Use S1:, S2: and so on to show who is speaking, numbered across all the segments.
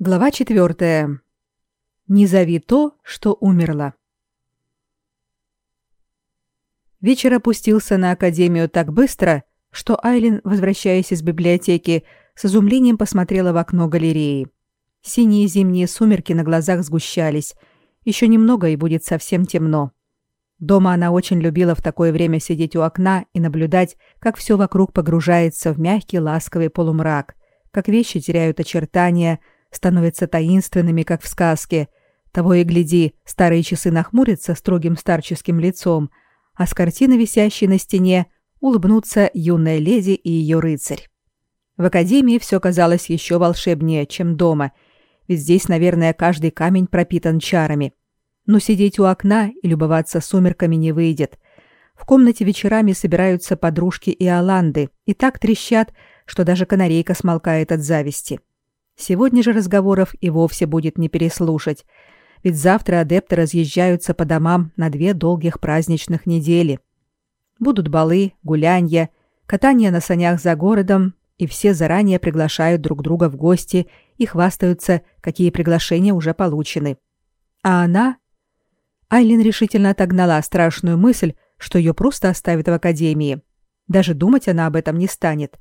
S1: Глава четвертая. Не зови то, что умерло. Вечер опустился на академию так быстро, что Айлин, возвращаясь из библиотеки, с изумлением посмотрела в окно галереи. Синие зимние сумерки на глазах сгущались. Еще немного и будет совсем темно. Дома она очень любила в такое время сидеть у окна и наблюдать, как все вокруг погружается в мягкий ласковый полумрак, как вещи теряют очертания – становятся таинственными, как в сказке. Того и гляди, старые часы нахмурятся строгим старческим лицом, а с картины, висящей на стене, улыбнутся юная леди и ее рыцарь. В академии все казалось еще волшебнее, чем дома, ведь здесь, наверное, каждый камень пропитан чарами. Но сидеть у окна и любоваться сумерками не выйдет. В комнате вечерами собираются подружки и Аланды, и так трещат, что даже канарейка смолкает от зависти. Сегодня же разговоров и вовсе будет не переслушать, ведь завтра адепты разъезжаются по домам на две долгих праздничных недели. Будут балы, гулянья, катание на санях за городом, и все заранее приглашают друг друга в гости и хвастаются, какие приглашения уже получены. А она... Айлин решительно отогнала страшную мысль, что ее просто оставят в академии. Даже думать она об этом не станет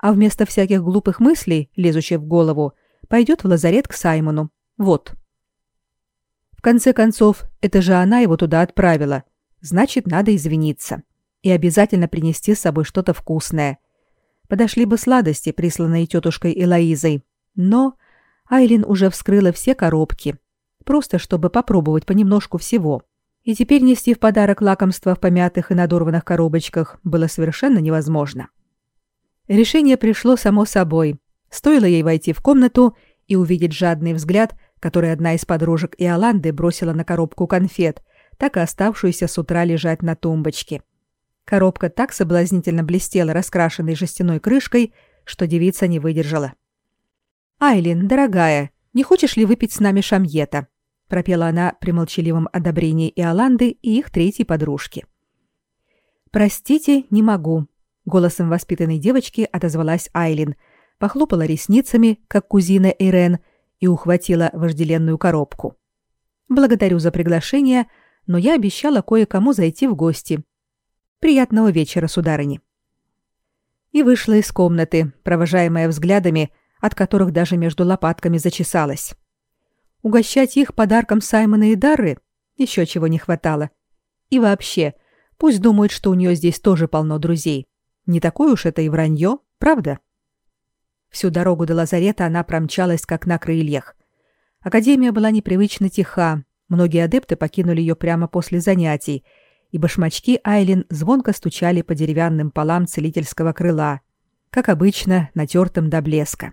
S1: а вместо всяких глупых мыслей, лезущих в голову, пойдет в лазарет к Саймону. Вот. В конце концов, это же она его туда отправила. Значит, надо извиниться. И обязательно принести с собой что-то вкусное. Подошли бы сладости, присланные тетушкой Элоизой. Но Айлин уже вскрыла все коробки. Просто чтобы попробовать понемножку всего. И теперь нести в подарок лакомства в помятых и надорванных коробочках было совершенно невозможно. — Решение пришло само собой. Стоило ей войти в комнату и увидеть жадный взгляд, который одна из подружек Иоланды бросила на коробку конфет, так и оставшуюся с утра лежать на тумбочке. Коробка так соблазнительно блестела раскрашенной жестяной крышкой, что девица не выдержала. «Айлин, дорогая, не хочешь ли выпить с нами шамьета?» — пропела она при молчаливом одобрении Иоланды и их третьей подружки. «Простите, не могу», Голосом воспитанной девочки отозвалась Айлин, похлопала ресницами, как кузина Ирен, и ухватила вожделенную коробку. «Благодарю за приглашение, но я обещала кое-кому зайти в гости. Приятного вечера, сударыни». И вышла из комнаты, провожаемая взглядами, от которых даже между лопатками зачесалась. Угощать их подарком Саймона и Дарры еще чего не хватало. И вообще, пусть думают, что у нее здесь тоже полно друзей. Не такое уж это и вранье, правда? Всю дорогу до лазарета она промчалась как на крыльях. Академия была непривычно тиха. Многие адепты покинули ее прямо после занятий, и башмачки Айлин звонко стучали по деревянным полам целительского крыла, как обычно, натертым до блеска.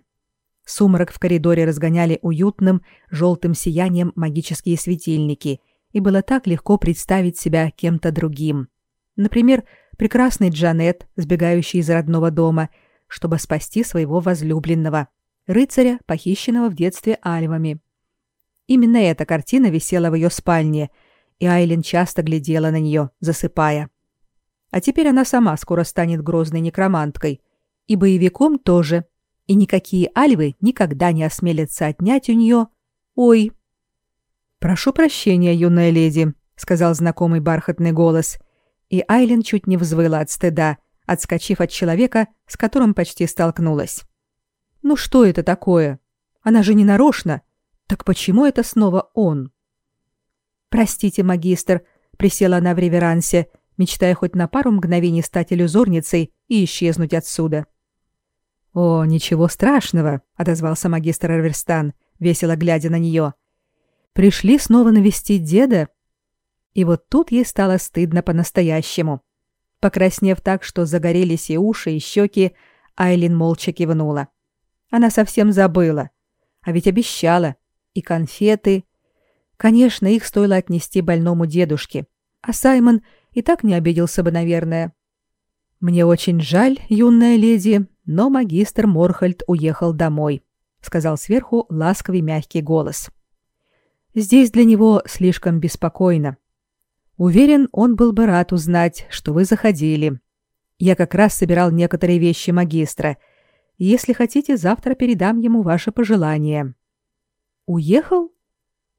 S1: Сумрак в коридоре разгоняли уютным желтым сиянием магические светильники, и было так легко представить себя кем-то другим. Например, прекрасный Джанет, сбегающий из родного дома, чтобы спасти своего возлюбленного, рыцаря, похищенного в детстве альвами. Именно эта картина висела в ее спальне, и Айлин часто глядела на нее, засыпая. А теперь она сама скоро станет грозной некроманткой, и боевиком тоже, и никакие альвы никогда не осмелятся отнять у нее... Ой! «Прошу прощения, юная леди», — сказал знакомый бархатный голос, и Айлин чуть не взвыла от стыда, отскочив от человека, с которым почти столкнулась. «Ну что это такое? Она же не нарочно. Так почему это снова он?» «Простите, магистр», — присела она в реверансе, мечтая хоть на пару мгновений стать иллюзорницей и исчезнуть отсюда. «О, ничего страшного», — отозвался магистр Эрверстан, весело глядя на нее. «Пришли снова навестить деда?» И вот тут ей стало стыдно по-настоящему. Покраснев так, что загорелись и уши, и щеки, Айлин молча кивнула. Она совсем забыла. А ведь обещала. И конфеты. Конечно, их стоило отнести больному дедушке. А Саймон и так не обиделся бы, наверное. «Мне очень жаль, юная леди, но магистр Морхальд уехал домой», — сказал сверху ласковый мягкий голос. «Здесь для него слишком беспокойно. Уверен, он был бы рад узнать, что вы заходили. Я как раз собирал некоторые вещи магистра. Если хотите, завтра передам ему ваше пожелание. Уехал?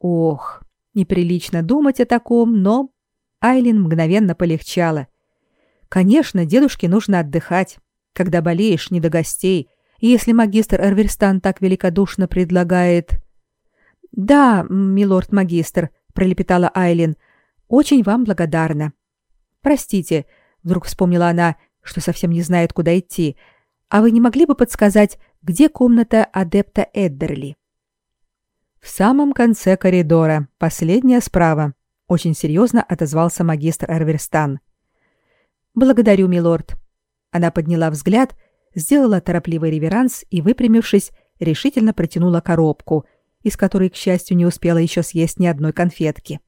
S1: Ох, неприлично думать о таком, но Айлин мгновенно полегчала. Конечно, дедушке нужно отдыхать. Когда болеешь, не до гостей. И если магистр Эрверстан так великодушно предлагает... «Да, милорд-магистр», — пролепетала Айлин, — «очень вам благодарна». «Простите», — вдруг вспомнила она, что совсем не знает, куда идти, «а вы не могли бы подсказать, где комната адепта Эддерли?» «В самом конце коридора, последняя справа», — очень серьезно отозвался магистр Эрверстан. «Благодарю, милорд». Она подняла взгляд, сделала торопливый реверанс и, выпрямившись, решительно протянула коробку, из которой, к счастью, не успела еще съесть ни одной конфетки.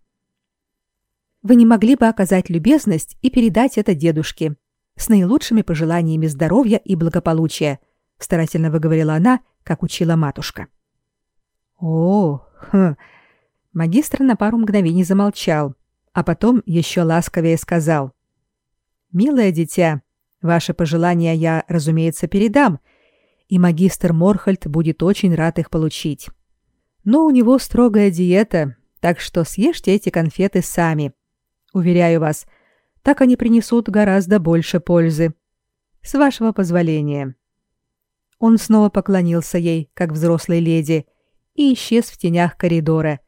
S1: «Вы не могли бы оказать любезность и передать это дедушке с наилучшими пожеланиями здоровья и благополучия», старательно выговорила она, как учила матушка. О, хм. Магистр на пару мгновений замолчал, а потом еще ласковее сказал: "Милое дитя, ваши пожелания я, разумеется, передам, и магистр Морхальд будет очень рад их получить. Но у него строгая диета, так что съешьте эти конфеты сами. Уверяю вас, так они принесут гораздо больше пользы. С вашего позволения". Он снова поклонился ей, как взрослой леди, и исчез в тенях коридора.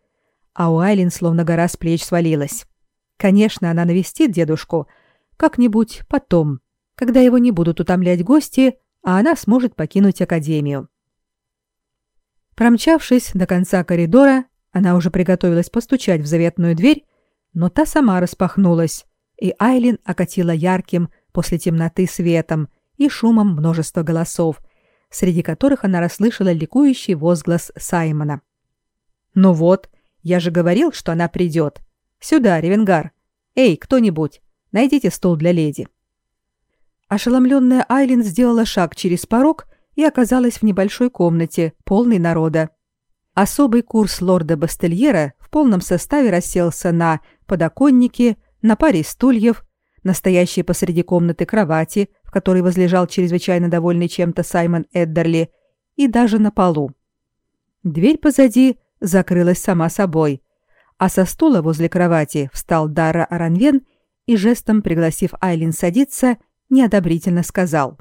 S1: А у Айлин словно гора с плеч свалилась. Конечно, она навестит дедушку как-нибудь потом, когда его не будут утомлять гости, а она сможет покинуть академию. Промчавшись до конца коридора, она уже приготовилась постучать в заветную дверь, но та сама распахнулась, и Айлин окатила ярким после темноты светом и шумом множество голосов, среди которых она расслышала ликующий возглас Саймона. «Ну вот, я же говорил, что она придет. Сюда, Ревенгар. Эй, кто-нибудь, найдите стул для леди». Ошеломленная Айлин сделала шаг через порог и оказалась в небольшой комнате, полной народа. Особый курс лорда Бастельера в полном составе расселся на подоконнике, на паре стульев, настоящей посреди комнаты кровати, в которой возлежал чрезвычайно довольный чем-то Саймон Эддерли, и даже на полу. Дверь позади закрылась сама собой, а со стула возле кровати встал Дара Аранвен и жестом пригласив Айлин садиться, неодобрительно сказал: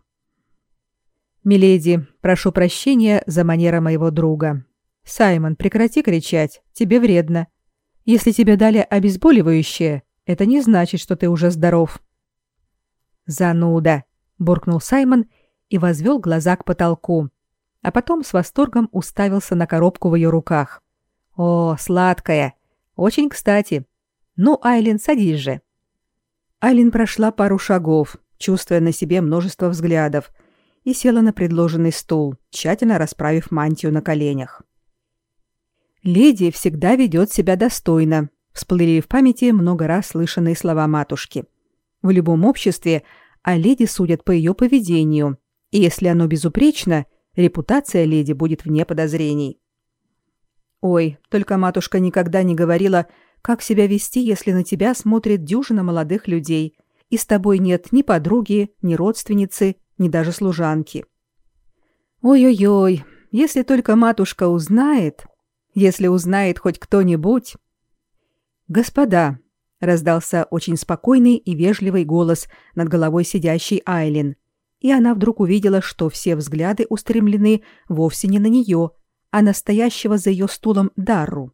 S1: "Миледи, прошу прощения за манера моего друга. Саймон, прекрати кричать, тебе вредно. Если тебе дали обезболивающее, это не значит, что ты уже здоров. Зануда, буркнул Саймон и возвел глаза к потолку, а потом с восторгом уставился на коробку в ее руках. О, сладкая. Очень кстати. Ну, Айлин, садись же. Айлин прошла пару шагов, чувствуя на себе множество взглядов, и села на предложенный стул, тщательно расправив мантию на коленях. Леди всегда ведет себя достойно, Всплыли в памяти много раз слышанные слова матушки. В любом обществе о леди судят по ее поведению, и если оно безупречно, репутация леди будет вне подозрений. Ой, только матушка никогда не говорила, как себя вести, если на тебя смотрит дюжина молодых людей, и с тобой нет ни подруги, ни родственницы, ни даже служанки. Ой-ой-ой, если только матушка узнает, если узнает хоть кто-нибудь, «Господа!» — раздался очень спокойный и вежливый голос над головой сидящей Айлин, и она вдруг увидела, что все взгляды устремлены вовсе не на нее, а на стоящего за ее стулом Дарру.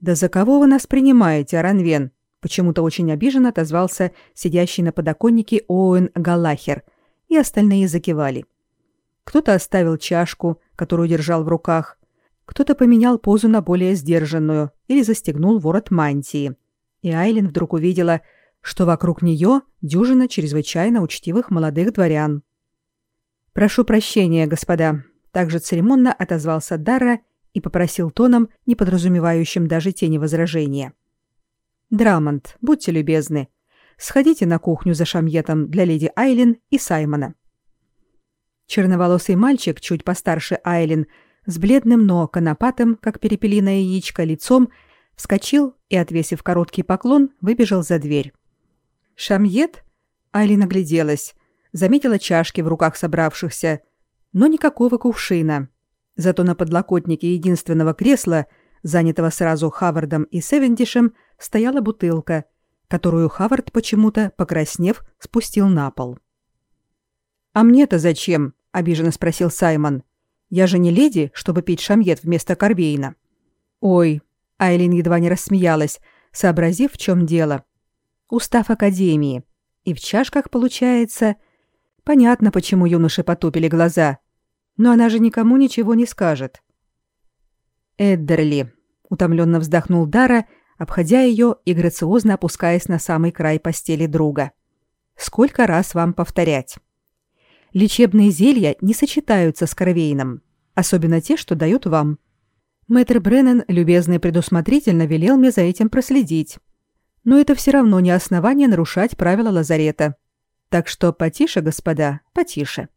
S1: «Да за кого вы нас принимаете, Аранвен?» Почему-то очень обиженно отозвался сидящий на подоконнике Оуэн Галлахер, и остальные закивали. Кто-то оставил чашку, которую держал в руках, кто-то поменял позу на более сдержанную или застегнул ворот мантии. И Айлин вдруг увидела, что вокруг нее дюжина чрезвычайно учтивых молодых дворян. «Прошу прощения, господа», — также церемонно отозвался Дарра и попросил тоном, не подразумевающим даже тени возражения. «Драмонт, будьте любезны, сходите на кухню за шамьетом для леди Айлин и Саймона». Черноволосый мальчик, чуть постарше Айлин, — с бледным, но конопатым, как перепелиное яичко, лицом, вскочил и, отвесив короткий поклон, выбежал за дверь. «Шамьет?» Айлин огляделась, заметила чашки в руках собравшихся, но никакого кувшина. Зато на подлокотнике единственного кресла, занятого сразу Хавардом и Севентишем, стояла бутылка, которую Хавард почему-то, покраснев, спустил на пол. «А мне-то зачем?» — обиженно спросил Саймон. «Я же не леди, чтобы пить шамьет вместо Корвейна». «Ой», — Айлин едва не рассмеялась, сообразив, в чем дело. «Устав Академии. И в чашках, получается...» Понятно, почему юноши потупили глаза. Но она же никому ничего не скажет. «Эддерли», — утомленно вздохнул Дара, обходя ее и грациозно опускаясь на самый край постели друга. «Сколько раз вам повторять?» Лечебные зелья не сочетаются с корвейном, особенно те, что дают вам. Мэтр Бреннан любезно и предусмотрительно велел мне за этим проследить. Но это все равно не основание нарушать правила лазарета. Так что потише, господа, потише.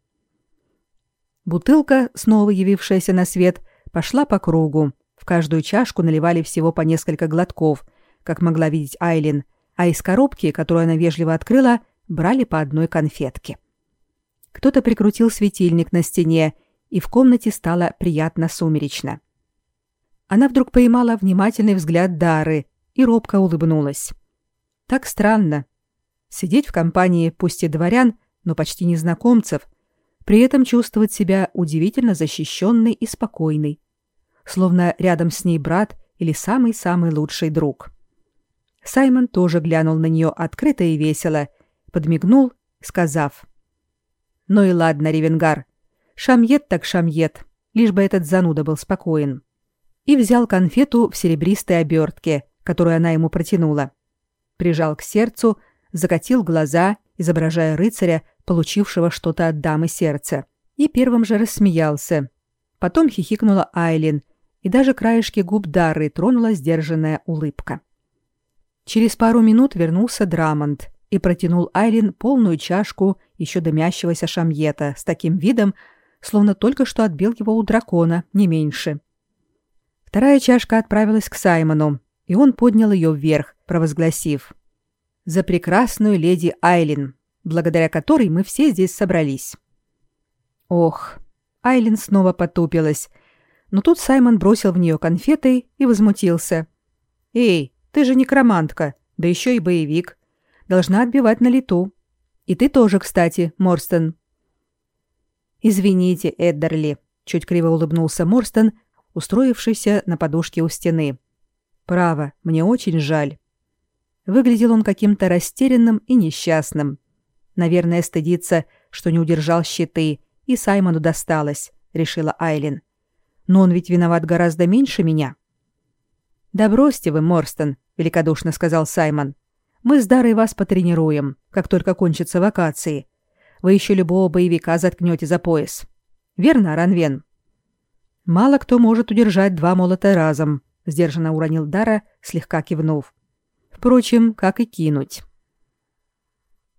S1: Бутылка, снова явившаяся на свет, пошла по кругу. В каждую чашку наливали всего по несколько глотков, как могла видеть Айлин, а из коробки, которую она вежливо открыла, брали по одной конфетке. Кто-то прикрутил светильник на стене, и в комнате стало приятно сумеречно. Она вдруг поймала внимательный взгляд Дары и робко улыбнулась. Так странно. Сидеть в компании пусть и дворян, но почти незнакомцев, при этом чувствовать себя удивительно защищенной и спокойной, словно рядом с ней брат или самый-самый лучший друг. Саймон тоже глянул на нее открыто и весело, подмигнул, сказав «Ну и ладно, Ревенгар, шамьет так шамьет, лишь бы этот зануда был спокоен». И взял конфету в серебристой обертке, которую она ему протянула. Прижал к сердцу, закатил глаза, изображая рыцаря, получившего что-то от дамы сердца, и первым же рассмеялся. Потом хихикнула Айлин, и даже краешки губ Дары тронула сдержанная улыбка. Через пару минут вернулся Драмонт и протянул Айлин полную чашку еще дымящегося шамьета с таким видом, словно только что отбил его у дракона, не меньше. Вторая чашка отправилась к Саймону, и он поднял ее вверх, провозгласив — за прекрасную леди Айлин, благодаря которой мы все здесь собрались. Ох, Айлин снова потупилась, но тут Саймон бросил в нее конфеты и возмутился. «Эй, ты же некромантка, да еще и боевик. Должна отбивать на лету. И ты тоже, кстати, Морстон». «Извините, Эддерли», — чуть криво улыбнулся Морстон, устроившийся на подушке у стены. «Право, мне очень жаль». Выглядел он каким-то растерянным и несчастным. Наверное, стыдится, что не удержал щиты, и Саймону досталось, решила Айлин. Но он ведь виноват гораздо меньше меня. Да бросьте вы, Морстон, великодушно сказал Саймон. Мы с Дарой вас потренируем, как только кончатся вакации. Вы еще любого боевика заткнете за пояс. Верно, Ранвен? Мало кто может удержать два молота разом, сдержанно уронил Дара, слегка кивнув. Впрочем, как и кинуть.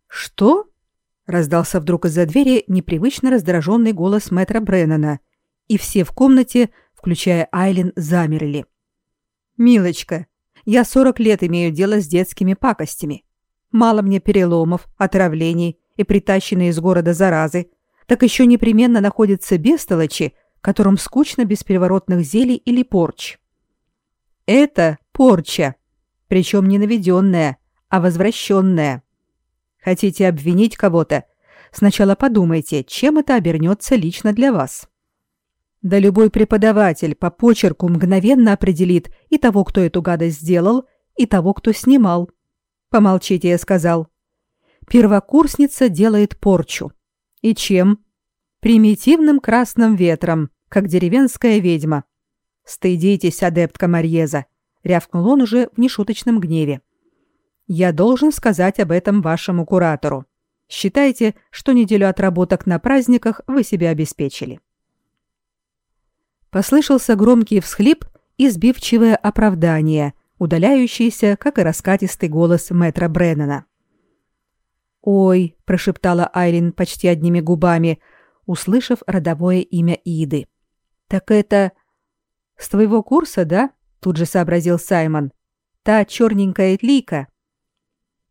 S1: «Что?» — раздался вдруг из-за двери непривычно раздраженный голос мэтра Бреннана, и все в комнате, включая Айлин, замерли. «Милочка, я сорок лет имею дело с детскими пакостями. Мало мне переломов, отравлений и притащенной из города заразы, так еще непременно находятся бестолочи, которым скучно без переворотных зелий или порч. Это порча, причем не наведенная, а возвращенная. Хотите обвинить кого-то? Сначала подумайте, чем это обернется лично для вас. Да любой преподаватель по почерку мгновенно определит и того, кто эту гадость сделал, и того, кто снимал. Помолчите, я сказал. Первокурсница делает порчу. И чем? Примитивным красным ветром, как деревенская ведьма. Стыдитесь, адептка Марьеза рявкнул он уже в нешуточном гневе. Я должен сказать об этом вашему куратору. Считайте, что неделю отработок на праздниках вы себе обеспечили. Послышался громкий всхлип и сбивчивое оправдание, удаляющееся, как и раскатистый голос мэтра Бреннана. «Ой», — прошептала Айлин почти одними губами, услышав родовое имя Иды. «Так это... С твоего курса, да?» тут же сообразил Саймон. Та черненькая тлика.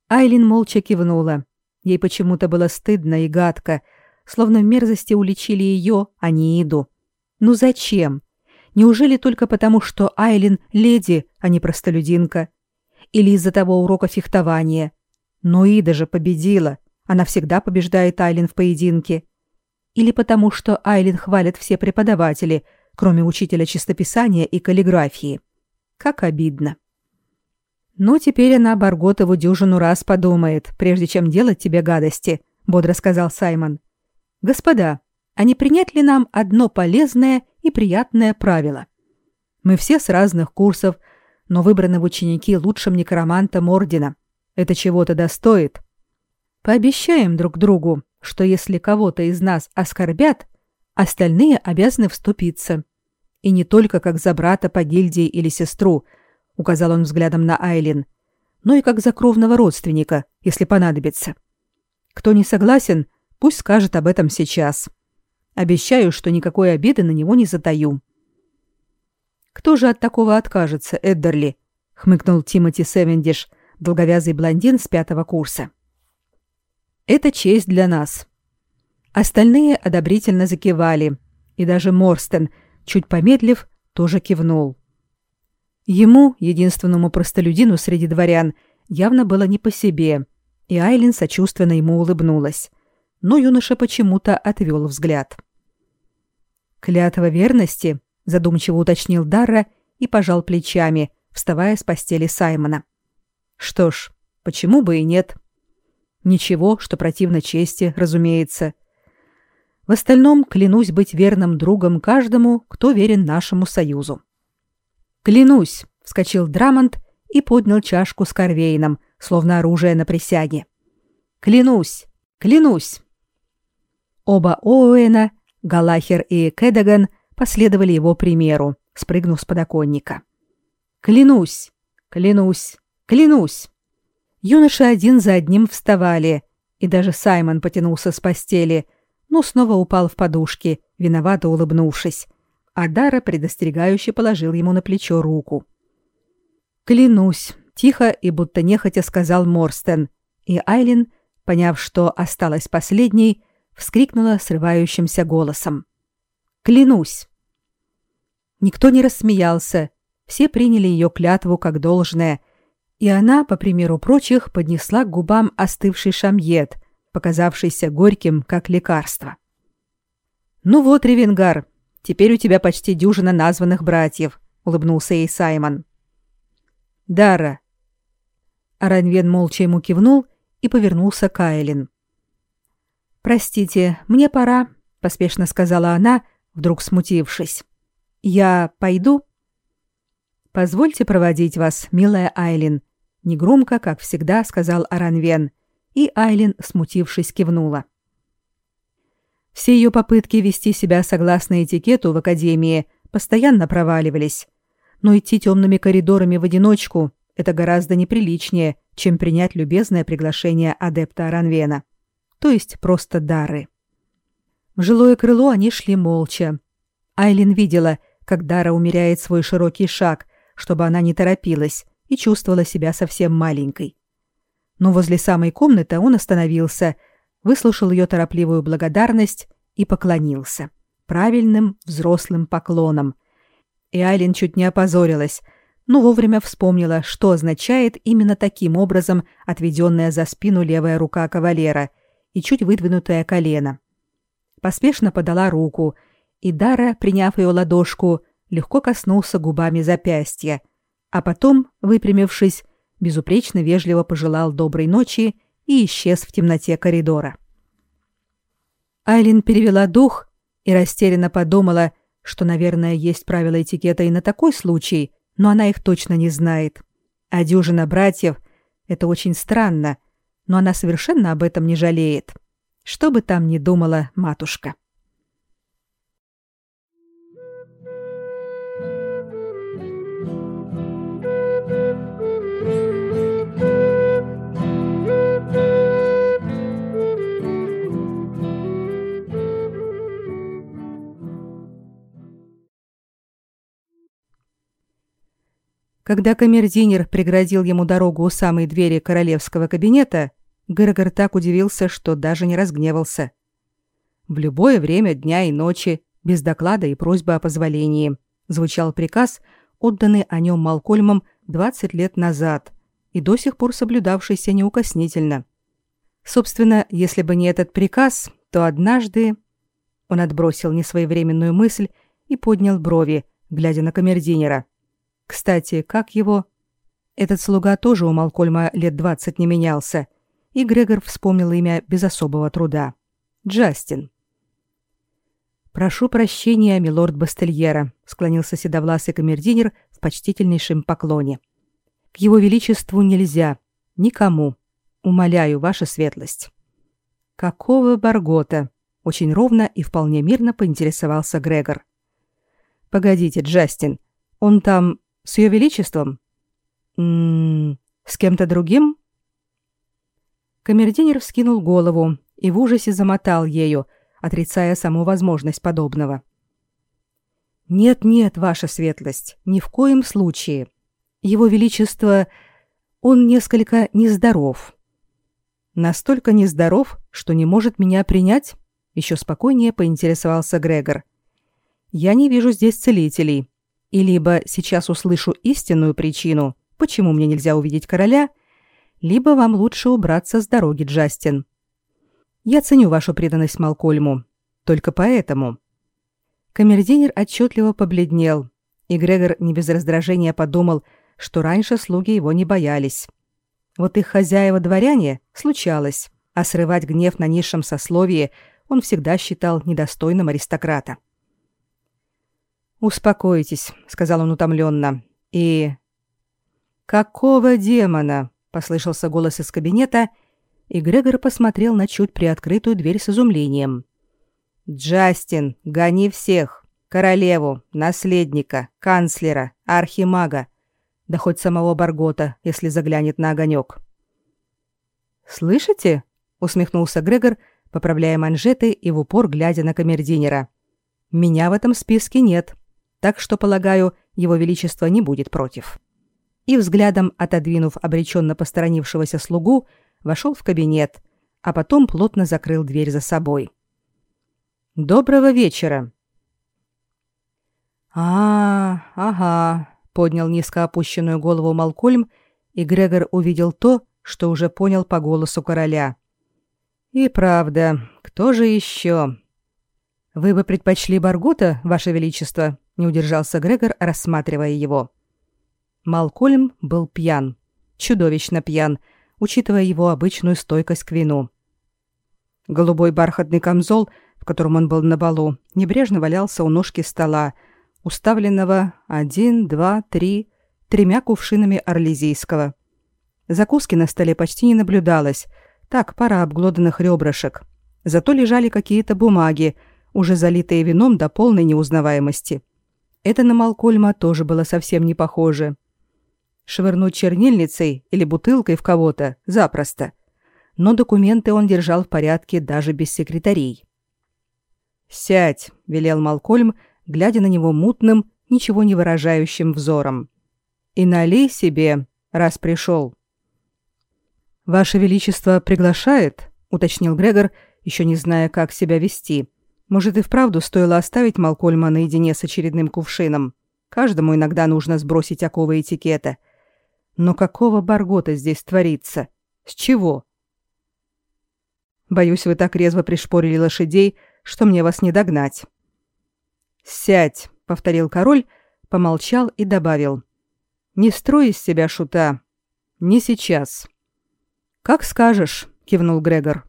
S1: Айлин молча кивнула. Ей почему-то было стыдно и гадко, словно в мерзости уличили ее, а не Иду. Ну зачем? Неужели только потому, что Айлин леди, а не простолюдинка? Или из-за того урока фехтования? Но Ида же победила. Она всегда побеждает Айлин в поединке. Или потому, что Айлин хвалят все преподаватели, кроме учителя чистописания и каллиграфии. Как обидно. «Ну, теперь она Барготову дюжину раз подумает, прежде чем делать тебе гадости», — бодро сказал Саймон. «Господа, а не принять ли нам одно полезное и приятное правило? Мы все с разных курсов, но выбраны в ученики лучшим некромантом Ордена. Это чего-то достоит. Пообещаем друг другу, что если кого-то из нас оскорбят, остальные обязаны вступиться. И не только как за брата по гильдии или сестру, указал он взглядом на Айлин, но и как за кровного родственника, если понадобится. Кто не согласен, пусть скажет об этом сейчас. Обещаю, что никакой обиды на него не затаю. Кто же от такого откажется, Эддерли? хмыкнул Тимоти Севендиш, долговязый блондин с пятого курса. Это честь для нас. Остальные одобрительно закивали, и даже Морстен, чуть помедлив, тоже кивнул. Ему, единственному простолюдину среди дворян, явно было не по себе, и Айлин сочувственно ему улыбнулась. Но юноша почему-то отвел взгляд. «Клятва верности?» — задумчиво уточнил Дарра и пожал плечами, вставая с постели Саймона. «Что ж, почему бы и нет? Ничего, что противно чести, разумеется. В остальном клянусь быть верным другом каждому, кто верен нашему союзу». «Клянусь!» — вскочил Драмонт и поднял чашку с корвейном, словно оружие на присяге. «Клянусь! Клянусь!» Оба Оуэна Галахер и Кэдаган последовали его примеру, спрыгнув с подоконника. «Клянусь! Клянусь! Клянусь!» Юноши один за одним вставали, и даже Саймон потянулся с постели, но снова упал в подушки, виновато улыбнувшись, а Дара предостерегающе положил ему на плечо руку. «Клянусь!» — тихо и будто нехотя сказал Морстен, и Айлин, поняв, что осталась последней, вскрикнула срывающимся голосом. Клянусь. Никто не рассмеялся, все приняли ее клятву как должное, и она, по примеру прочих, поднесла к губам остывший шамьет, показавшийся горьким, как лекарство. Ну вот, Ревенгар, теперь у тебя почти дюжина названных братьев, улыбнулся ей Саймон. Дара. Аранвен молча ему кивнул и повернулся к Айлин. «Простите, мне пора», — поспешно сказала она, вдруг смутившись. «Я пойду?» «Позвольте проводить вас, милая Айлин», — негромко, как всегда, сказал Аранвен, и Айлин, смутившись, кивнула. Все ее попытки вести себя согласно этикету в академии постоянно проваливались, но идти темными коридорами в одиночку — это гораздо неприличнее, чем принять любезное приглашение адепта Аранвена то есть просто дары. В жилое крыло они шли молча. Айлин видела, как Дара умеряет свой широкий шаг, чтобы она не торопилась и чувствовала себя совсем маленькой. Но возле самой комнаты он остановился, выслушал ее торопливую благодарность и поклонился. Правильным взрослым поклоном. И Айлин чуть не опозорилась, но вовремя вспомнила, что означает именно таким образом отведенная за спину левая рука кавалера — и чуть выдвинутое колено. Поспешно подала руку, и Дара, приняв ее ладошку, легко коснулся губами запястья, а потом, выпрямившись, безупречно вежливо пожелал доброй ночи и исчез в темноте коридора. Айлин перевела дух и растерянно подумала, что, наверное, есть правила этикета и на такой случай, но она их точно не знает. А дюжина братьев — это очень странно, но она совершенно об этом не жалеет. Что бы там ни думала матушка. Когда камердинер преградил ему дорогу у самой двери королевского кабинета, Грегор так удивился, что даже не разгневался. В любое время дня и ночи без доклада и просьбы о позволении. Звучал приказ, отданный о нем Малкольмом 20 лет назад и до сих пор соблюдавшийся неукоснительно. Собственно, если бы не этот приказ, то однажды... Он отбросил несвоевременную мысль и поднял брови, глядя на камердинера. Кстати, как его... Этот слуга тоже у Малкольма лет двадцать не менялся, и Грегор вспомнил имя без особого труда. Джастин. «Прошу прощения, милорд Бастельера», — склонился седовласый камердинер в почтительнейшем поклоне. «К его величеству нельзя. Никому. Умоляю, ваша светлость». «Какого Баргота?» — очень ровно и вполне мирно поинтересовался Грегор. «Погодите, Джастин, он там с ее величеством?» «М-м, с кем-то другим?» Камердинер вскинул голову и в ужасе замотал ею, отрицая саму возможность подобного. «Нет-нет, ваша светлость, ни в коем случае. Его Величество... Он несколько нездоров». «Настолько нездоров, что не может меня принять?» Еще спокойнее поинтересовался Грегор. «Я не вижу здесь целителей. И либо сейчас услышу истинную причину, почему мне нельзя увидеть короля, либо вам лучше убраться с дороги, Джастин. Я ценю вашу преданность Малкольму. Только поэтому. Камердинер отчетливо побледнел, и Грегор не без раздражения подумал, что раньше слуги его не боялись. Вот их хозяева-дворяне случалось, а срывать гнев на низшем сословии он всегда считал недостойным аристократа. «Успокойтесь», — сказал он утомленно. «И...» «Какого демона?» — послышался голос из кабинета, и Грегор посмотрел на чуть приоткрытую дверь с изумлением. «Джастин, гони всех! Королеву, наследника, канцлера, архимага, да хоть самого Баргота, если заглянет на огонек». «Слышите?» — усмехнулся Грегор, поправляя манжеты и в упор глядя на камердинера. «Меня в этом списке нет, так что, полагаю, его величество не будет против». И взглядом отодвинув обреченно посторонившегося слугу, вошел в кабинет, а потом плотно закрыл дверь за собой. «Доброго вечера!» «А, ага», — поднял низко опущенную голову Малкольм, и Грегор увидел то, что уже понял по голосу короля. «И правда, кто же еще?» «Вы бы предпочли Баргута, Ваше Величество?» — не удержался Грегор, рассматривая его. Малкольм был пьян, чудовищно пьян, — учитывая его обычную стойкость к вину. Голубой бархатный камзол, в котором он был на балу, небрежно валялся у ножки стола, уставленного один, два, три, тремя кувшинами орлезийского. Закуски на столе почти не наблюдалось, так, пара обглоданных ребрышек. Зато лежали какие-то бумаги, уже залитые вином до полной неузнаваемости. Это на Малкольма тоже было совсем не похоже. Швырнуть чернильницей или бутылкой в кого-то запросто. Но документы он держал в порядке даже без секретарей. «Сядь», — велел Малкольм, глядя на него мутным, ничего не выражающим взором. «И налей себе, раз пришел». «Ваше Величество приглашает?» — уточнил Грегор, еще не зная, как себя вести. «Может, и вправду стоило оставить Малкольма наедине с очередным кувшином? Каждому иногда нужно сбросить оковы этикета. Но какого баргота здесь творится? С чего? Боюсь, вы так резво пришпорили лошадей, что мне вас не догнать. Сядь, повторил король, помолчал и добавил: Не строй из себя шута. Не сейчас. Как скажешь, кивнул Грегор.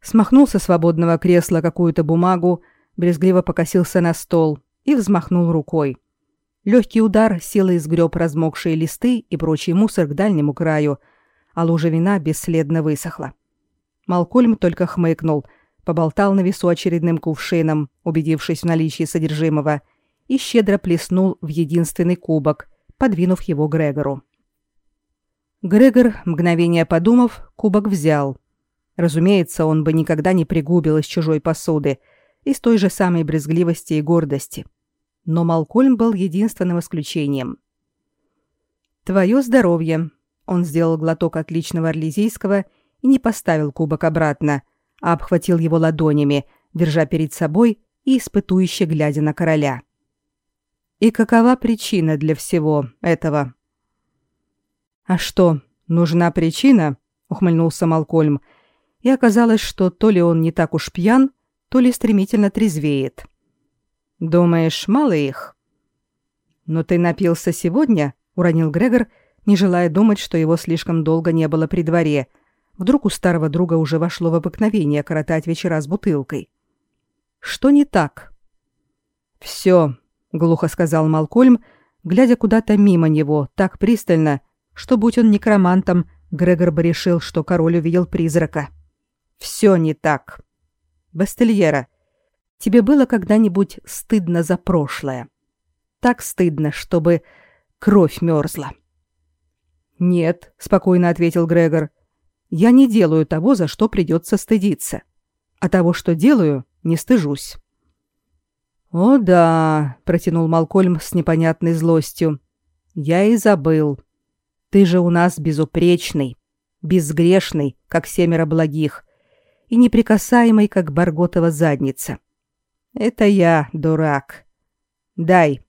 S1: Смахнул со свободного кресла какую-то бумагу, брезгливо покосился на стол и взмахнул рукой. Легкий удар силой сгреб размокшие листы и прочий мусор к дальнему краю, а лужа вина бесследно высохла. Малкольм только хмыкнул, поболтал на весу очередным кувшином, убедившись в наличии содержимого, и щедро плеснул в единственный кубок, подвинув его Грегору. Грегор, мгновение подумав, кубок взял. Разумеется, он бы никогда не пригубил из чужой посуды, из той же самой брезгливости и гордости — но Малкольм был единственным исключением. «Твое здоровье!» Он сделал глоток отличного орлезийского и не поставил кубок обратно, а обхватил его ладонями, держа перед собой и испытующе глядя на короля. «И какова причина для всего этого?» «А что, нужна причина?» — ухмыльнулся Малкольм, и оказалось, что то ли он не так уж пьян, то ли стремительно трезвеет. «Думаешь, мало их?» «Но ты напился сегодня?» — уронил Грегор, не желая думать, что его слишком долго не было при дворе. Вдруг у старого друга уже вошло в обыкновение коротать вечера с бутылкой. «Что не так?» «Все», — глухо сказал Малкольм, глядя куда-то мимо него, так пристально, что, будь он некромантом, Грегор бы решил, что король увидел призрака. «Все не так. Бастельера, тебе было когда-нибудь стыдно за прошлое? Так стыдно, чтобы кровь мерзла?» «Нет», — спокойно ответил Грегор. «Я не делаю того, за что придется стыдиться. А того, что делаю, не стыжусь». «О да», — протянул Малкольм с непонятной злостью. «Я и забыл. Ты же у нас безупречный, безгрешный, как семеро благих, и неприкасаемый, как Барготова задница. Это я, дурак. Дай».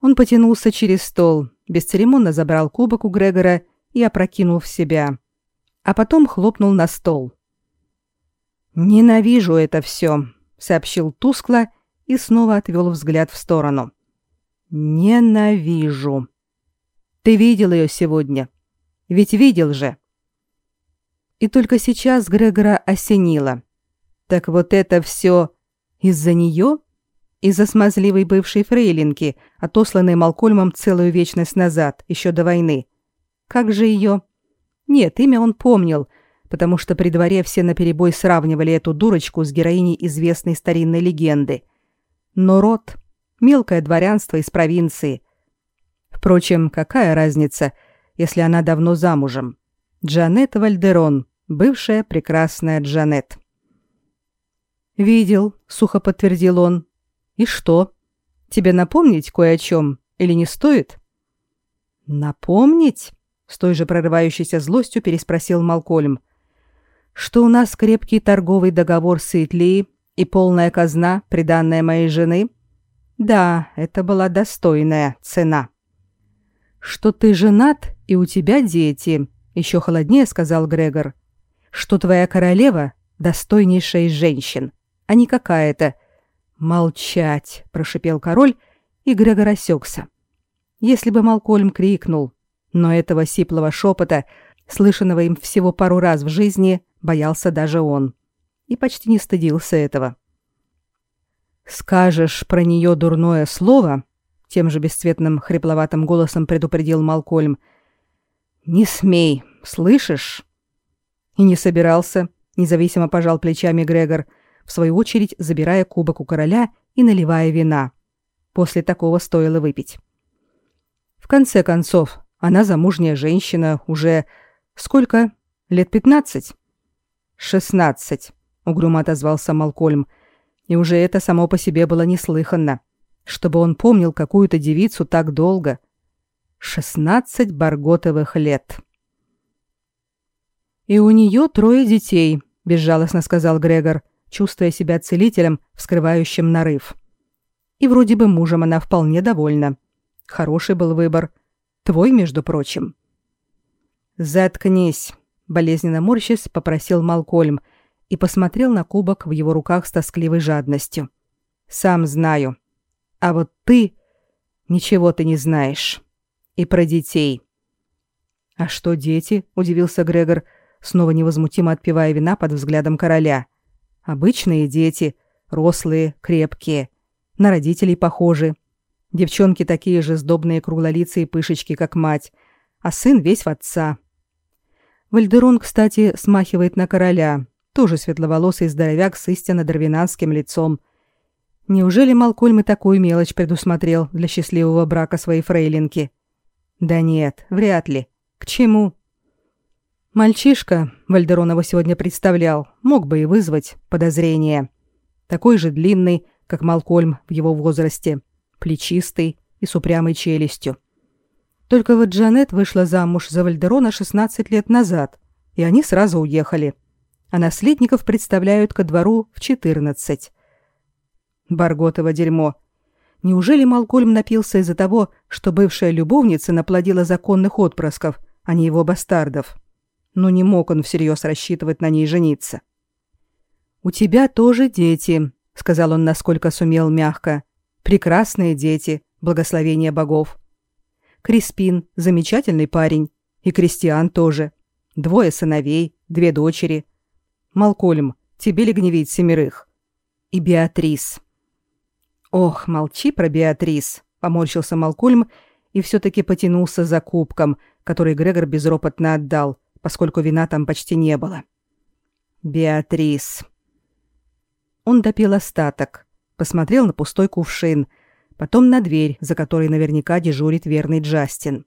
S1: Он потянулся через стол, бесцеремонно забрал кубок у Грегора и опрокинул в себя. А потом хлопнул на стол. «Ненавижу это все», — сообщил тускло и снова отвел взгляд в сторону. «Ненавижу. Ты видел ее сегодня? Ведь видел же». И только сейчас Грегора осенило. Так вот это все из-за нее? Из-за смазливой бывшей фрейлинки, отосланной Малкольмом целую вечность назад, еще до войны. Как же ее? Нет, имя он помнил, потому что при дворе все наперебой сравнивали эту дурочку с героиней известной старинной легенды — но род — мелкое дворянство из провинции. Впрочем, какая разница, если она давно замужем? Джанет Вальдерон, бывшая прекрасная Джанет. «Видел», — сухо подтвердил он. «И что? Тебе напомнить кое о чем или не стоит?» «Напомнить?» — с той же прорывающейся злостью переспросил Малкольм. «Что у нас крепкий торговый договор с Итли и полная казна, приданная моей жены? Да, это была достойная цена. Что ты женат и у тебя дети, еще холоднее сказал Грегор. Что твоя королева достойнейшая из женщин, а не какая-то. Молчать, прошипел король, и Грегор осекся. Если бы Малкольм крикнул, но этого сиплого шепота, слышанного им всего пару раз в жизни, боялся даже он и почти не стыдился этого. «Скажешь про нее дурное слово?» — тем же бесцветным хрипловатым голосом предупредил Малкольм. «Не смей, слышишь?» И не собирался, независимо пожал плечами Грегор, в свою очередь забирая кубок у короля и наливая вина. После такого стоило выпить. В конце концов, она замужняя женщина, уже... Сколько? Лет пятнадцать? Шестнадцать угрюмо отозвался Малкольм. И уже это само по себе было неслыханно, чтобы он помнил какую-то девицу так долго. Шестнадцать барготовых лет. И у нее трое детей, безжалостно сказал Грегор, чувствуя себя целителем, вскрывающим нарыв. И вроде бы мужем она вполне довольна. Хороший был выбор. Твой, между прочим. Заткнись, болезненно морщись, попросил Малкольм и посмотрел на кубок в его руках с тоскливой жадностью. «Сам знаю. А вот ты... Ничего ты не знаешь. И про детей». «А что дети?» — удивился Грегор, снова невозмутимо отпивая вина под взглядом короля. «Обычные дети, рослые, крепкие, на родителей похожи. Девчонки такие же сдобные круглолицые пышечки, как мать, а сын весь в отца». Вальдерон, кстати, смахивает на короля, тоже светловолосый здоровяк с истинно дарвинанским лицом. Неужели Малкольм и такую мелочь предусмотрел для счастливого брака своей фрейлинки? Да нет, вряд ли. К чему? Мальчишка, Вальдерон его сегодня представлял, мог бы и вызвать подозрение. Такой же длинный, как Малкольм в его возрасте, плечистый и с упрямой челюстью. Только вот Джанет вышла замуж за Вальдерона 16 лет назад, и они сразу уехали – а наследников представляют ко двору в 14. Барготово дерьмо. Неужели Малкольм напился из-за того, что бывшая любовница наплодила законных отпрысков, а не его бастардов? Но не мог он всерьез рассчитывать на ней жениться. «У тебя тоже дети», — сказал он, насколько сумел мягко. «Прекрасные дети, благословение богов. Криспин — замечательный парень, и Кристиан тоже. Двое сыновей, две дочери. Малкольм, тебе ли гневить семерых? И Беатрис. Ох, молчи про Беатрис, поморщился Малкольм и все-таки потянулся за кубком, который Грегор безропотно отдал, поскольку вина там почти не было. Беатрис. Он допил остаток, посмотрел на пустой кувшин, потом на дверь, за которой наверняка дежурит верный Джастин.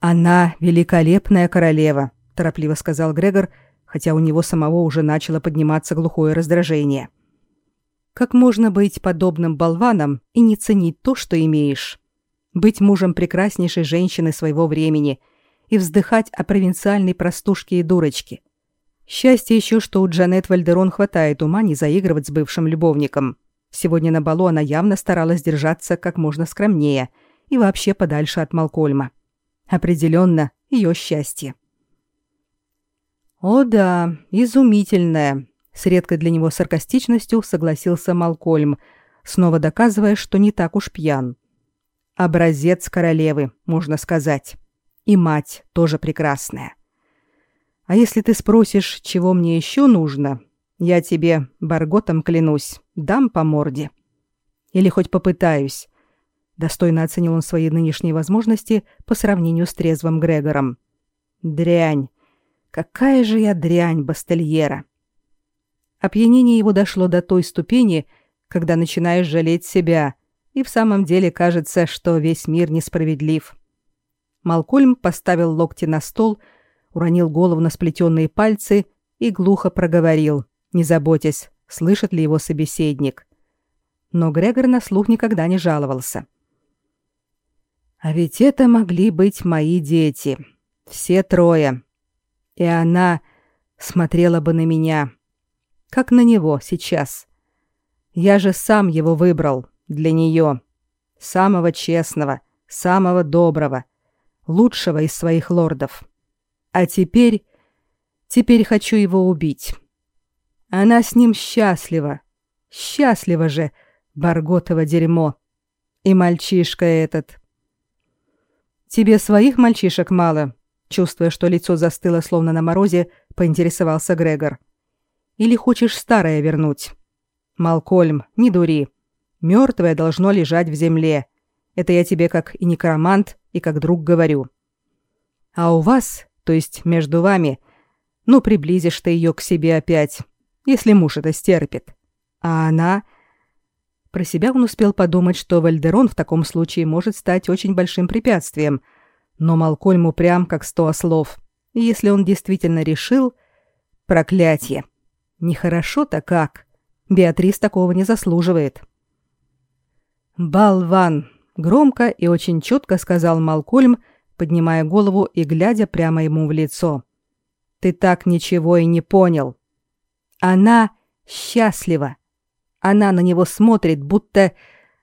S1: Она великолепная королева, торопливо сказал Грегор, хотя у него самого уже начало подниматься глухое раздражение. Как можно быть подобным болваном и не ценить то, что имеешь? Быть мужем прекраснейшей женщины своего времени и вздыхать о провинциальной простушке и дурочке. Счастье еще, что у Джанет Вальдерон хватает ума не заигрывать с бывшим любовником. Сегодня на балу она явно старалась держаться как можно скромнее и вообще подальше от Малкольма. Определенно, ее счастье. «О да, изумительное!» — с редкой для него саркастичностью согласился Малкольм, снова доказывая, что не так уж пьян. «Образец королевы, можно сказать. И мать тоже прекрасная. А если ты спросишь, чего мне еще нужно, я тебе, Барготом клянусь, дам по морде. Или хоть попытаюсь. Достойно оценил он свои нынешние возможности по сравнению с трезвым Грегором. Дрянь. Какая же я дрянь, Бастельера. Опьянение его дошло до той ступени, когда начинаешь жалеть себя, и в самом деле кажется, что весь мир несправедлив. Малкольм поставил локти на стол, уронил голову на сплетенные пальцы и глухо проговорил, не заботясь, слышит ли его собеседник. Но Грегор на слух никогда не жаловался. — а ведь это могли быть мои дети. Все трое. И она смотрела бы на меня. Как на него сейчас. Я же сам его выбрал. Для нее. Самого честного, самого доброго. Лучшего из своих лордов. А теперь... Теперь хочу его убить. Она с ним счастлива. Счастлива же, Барготово дерьмо. И мальчишка этот, Тебе своих мальчишек мало, чувствуя, что лицо застыло словно на морозе, поинтересовался Грегор. Или хочешь старое вернуть? Малкольм, не дури. Мертвое должно лежать в земле. Это я тебе как и некромант, и как друг говорю. А у вас, то есть между вами, ну приблизишь ты ее к себе опять, если муж это стерпит. А она про себя он успел подумать, что Вальдерон в таком случае может стать очень большим препятствием, но Малкольм упрям, как сто ослов. И если он действительно решил... Проклятье! Нехорошо-то как! Беатрис такого не заслуживает. «Болван!» — громко и очень четко сказал Малкольм, поднимая голову и глядя прямо ему в лицо. «Ты так ничего и не понял. Она счастлива. Она на него смотрит, будто...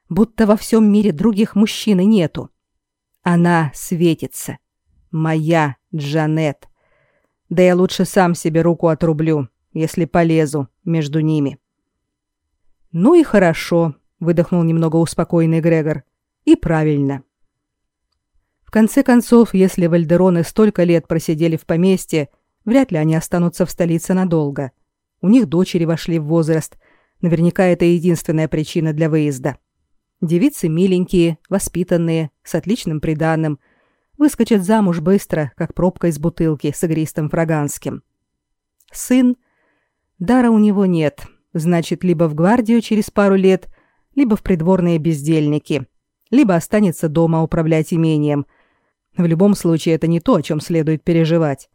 S1: будто во всем мире других мужчин и нету. Она светится. Моя Джанет. Да я лучше сам себе руку отрублю, если полезу между ними. Ну и хорошо, выдохнул немного успокоенный Грегор. И правильно. В конце концов, если вальдероны столько лет просидели в поместье, вряд ли они останутся в столице надолго. У них дочери вошли в возраст, Наверняка это единственная причина для выезда. Девицы миленькие, воспитанные, с отличным приданым. Выскочат замуж быстро, как пробка из бутылки с игристым фраганским. Сын. Дара у него нет. Значит, либо в гвардию через пару лет, либо в придворные бездельники, либо останется дома управлять имением. В любом случае, это не то, о чем следует переживать.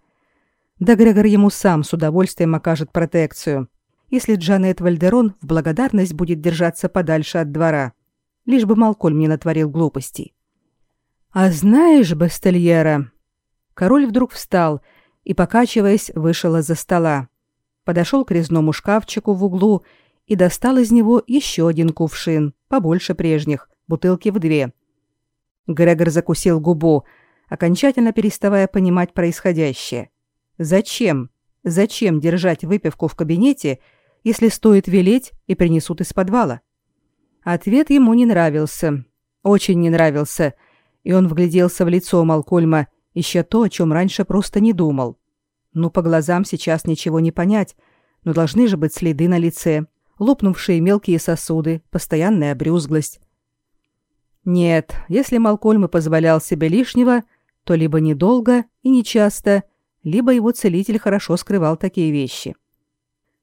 S1: Да Грегор ему сам с удовольствием окажет протекцию – если Джанет Вальдерон в благодарность будет держаться подальше от двора, лишь бы Малкольм не натворил глупостей. «А знаешь, Бастельера...» Король вдруг встал и, покачиваясь, вышел из-за стола. Подошел к резному шкафчику в углу и достал из него еще один кувшин, побольше прежних, бутылки в две. Грегор закусил губу, окончательно переставая понимать происходящее. Зачем? Зачем держать выпивку в кабинете, если стоит велеть и принесут из подвала? Ответ ему не нравился. Очень не нравился, и он вгляделся в лицо Малкольма, ища то, о чем раньше просто не думал. Ну, по глазам сейчас ничего не понять, но должны же быть следы на лице, лопнувшие мелкие сосуды, постоянная обрюзглость. Нет, если Малкольм и позволял себе лишнего, то либо недолго и нечасто, либо его целитель хорошо скрывал такие вещи.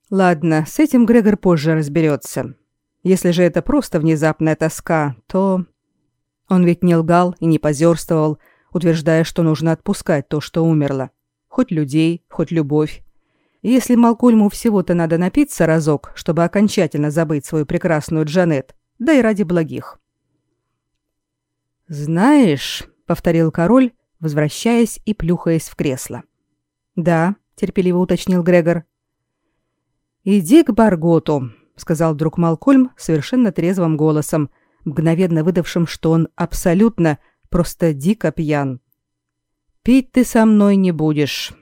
S1: Ладно, с этим Грегор позже разберется. Если же это просто внезапная тоска, то... Он ведь не лгал и не позерствовал, утверждая, что нужно отпускать то, что умерло. Хоть людей, хоть любовь. Если Малкольму всего-то надо напиться разок, чтобы окончательно забыть свою прекрасную Джанет, да и ради благих. «Знаешь», — повторил король, возвращаясь и плюхаясь в кресло. «Да», — терпеливо уточнил Грегор. «Иди к Барготу», — сказал друг Малкольм совершенно трезвым голосом, мгновенно выдавшим, что он абсолютно, просто дико пьян. «Пить ты со мной не будешь.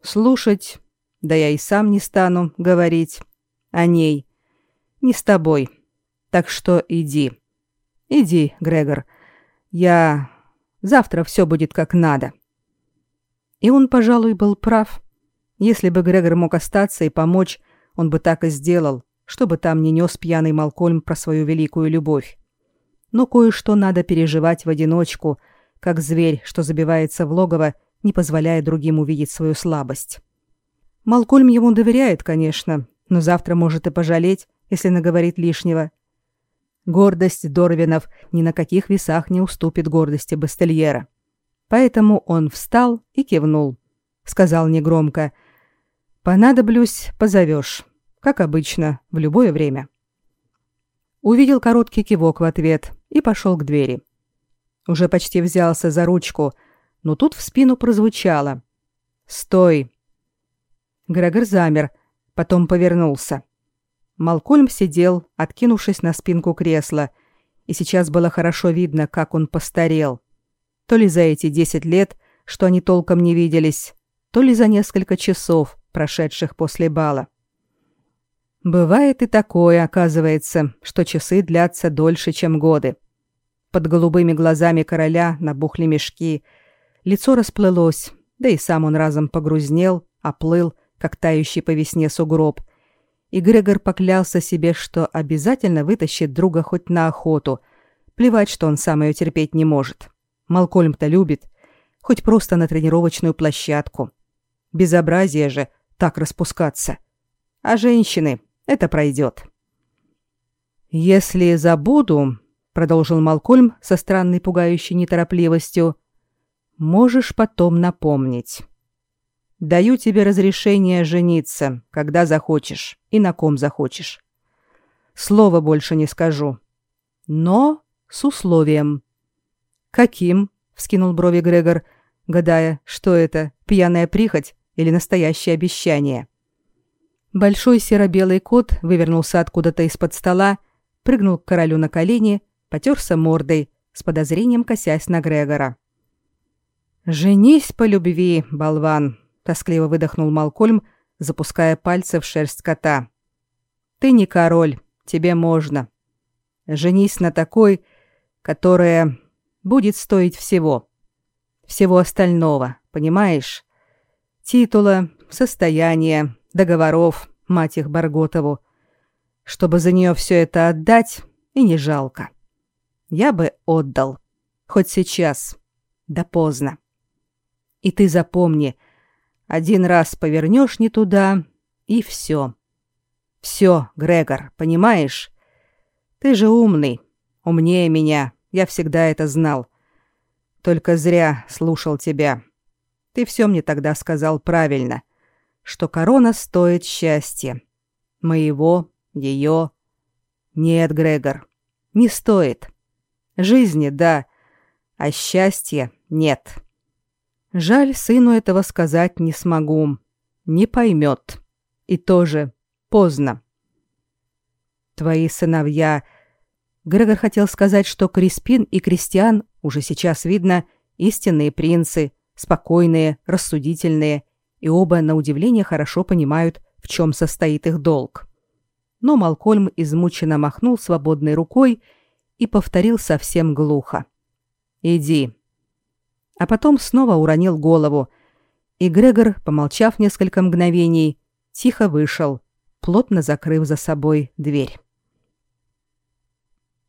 S1: Слушать да я и сам не стану говорить о ней. Не с тобой. Так что иди. Иди, Грегор. Я... Завтра все будет как надо. И он, пожалуй, был прав. Если бы Грегор мог остаться и помочь, он бы так и сделал, чтобы там не нес пьяный Малкольм про свою великую любовь. Но кое-что надо переживать в одиночку, как зверь, что забивается в логово, не позволяя другим увидеть свою слабость. Малкольм ему доверяет, конечно, но завтра может и пожалеть, если наговорит лишнего. Гордость Дорвинов ни на каких весах не уступит гордости Бастельера. Поэтому он встал и кивнул. Сказал негромко «Понадоблюсь, позовешь, как обычно, в любое время». Увидел короткий кивок в ответ и пошел к двери. Уже почти взялся за ручку, но тут в спину прозвучало «Стой!» Грегор замер, потом повернулся. Малкольм сидел, откинувшись на спинку кресла, и сейчас было хорошо видно, как он постарел. То ли за эти десять лет, что они толком не виделись, то ли за несколько часов, прошедших после бала. Бывает и такое, оказывается, что часы длятся дольше, чем годы. Под голубыми глазами короля набухли мешки, лицо расплылось, да и сам он разом погрузнел, оплыл, как тающий по весне сугроб, и Грегор поклялся себе, что обязательно вытащит друга хоть на охоту. Плевать, что он сам ее терпеть не может. Малкольм-то любит. Хоть просто на тренировочную площадку. Безобразие же так распускаться. А женщины, это пройдет. «Если забуду», — продолжил Малкольм со странной пугающей неторопливостью, — «можешь потом напомнить». Даю тебе разрешение жениться, когда захочешь и на ком захочешь. Слова больше не скажу. Но с условием. Каким? вскинул брови Грегор, гадая, что это, пьяная прихоть или настоящее обещание. Большой серо-белый кот вывернулся откуда-то из-под стола, прыгнул к королю на колени, потерся мордой, с подозрением косясь на Грегора. «Женись по любви, болван!» Тоскливо выдохнул Малкольм, запуская пальцы в шерсть кота. Ты не король, тебе можно. Женись на такой, которая будет стоить всего. Всего остального, понимаешь? Титула, состояния, договоров, мать их Барготову. Чтобы за нее все это отдать, и не жалко. Я бы отдал. Хоть сейчас. Да поздно. И ты запомни, один раз повернешь не туда, и все. Все, Грегор, понимаешь? Ты же умный, умнее меня, я всегда это знал. Только зря слушал тебя. Ты все мне тогда сказал правильно, что корона стоит счастья. Моего, ее. Нет, Грегор, не стоит. Жизни, да, а счастья нет. Жаль, сыну этого сказать не смогу. Не поймет. И тоже поздно. Твои сыновья... Грегор хотел сказать, что Криспин и Кристиан, уже сейчас видно, истинные принцы, спокойные, рассудительные, и оба, на удивление, хорошо понимают, в чем состоит их долг. Но Малкольм измученно махнул свободной рукой и повторил совсем глухо. «Иди». А потом снова уронил голову, и Грегор, помолчав несколько мгновений, тихо вышел, плотно закрыв за собой дверь.